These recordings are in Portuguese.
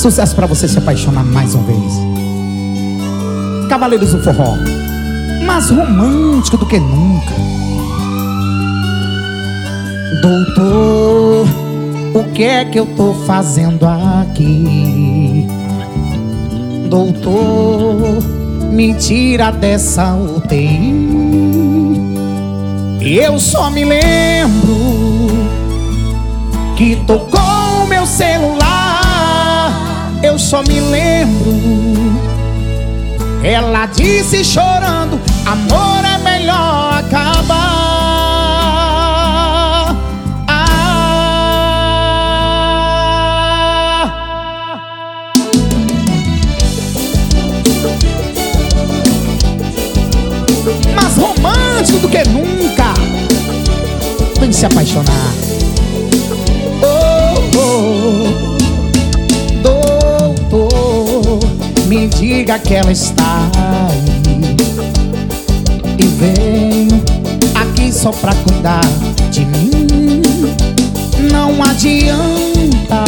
Sucesso para você se apaixonar mais uma vez. Cavaleiros do Forró, mais romântico do que nunca. Doutor, o que é que eu tô fazendo aqui? Doutor, me tira dessa UTI. Eu só me lembro que tocou o meu celular. Eu só me lembro. Ela disse chorando: Amor é melhor acabar. Ah. Mais romântico do que nunca. Vem se apaixonar. Diga que ela está aí. E venho aqui só pra cuidar de mim. Não adianta.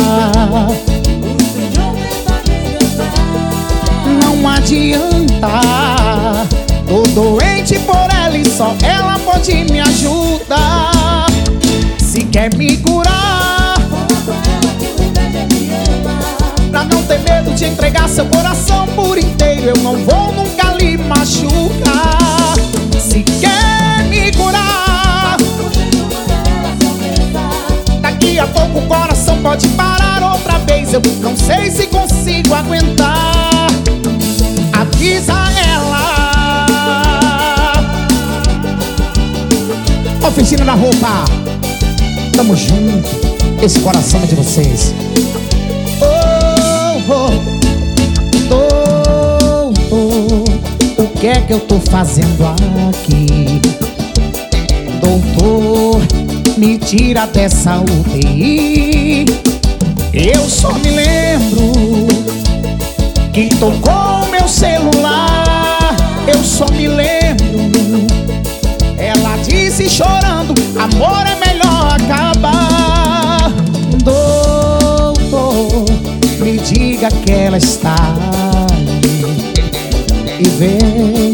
Não adianta. Tô doente por ela e só ela pode me ajudar. Se quer me curar, não ter medo de entregar seu coração por inteiro, eu não vou nunca lhe machucar. Se quer me curar, daqui a pouco o coração pode parar outra vez. Eu não sei se consigo aguentar. Avisa ela. Oficina da roupa. Tamo junto. Esse coração é de vocês. Oh, doutor, o que é que eu tô fazendo aqui? Doutor, me tira dessa UTI. Eu só me lembro que tocou meu celular. Eu só me lembro. Ela disse chorando: diga que ela está. E vem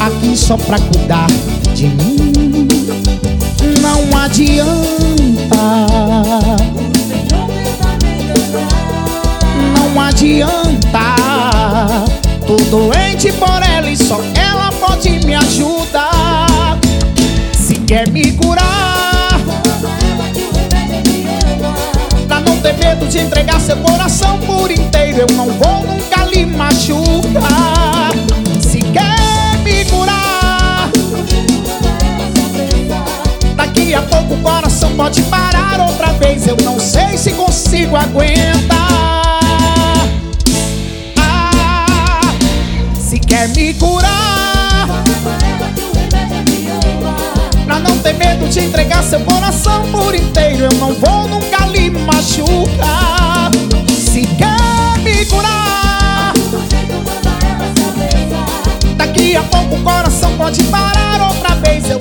aqui só pra cuidar de mim. Não adianta. Não adianta. Tô doente por ela e só ela pode me ajudar. Se quer me curar, ter medo de entregar seu coração por inteiro, eu não vou nunca lhe machucar. Se quer me curar, daqui a pouco o coração pode parar outra vez. Eu não sei se consigo aguentar. Ter medo de entregar seu coração por inteiro, eu não vou nunca lhe machucar. Se quer me curar, daqui a pouco o coração pode parar outra vez. Eu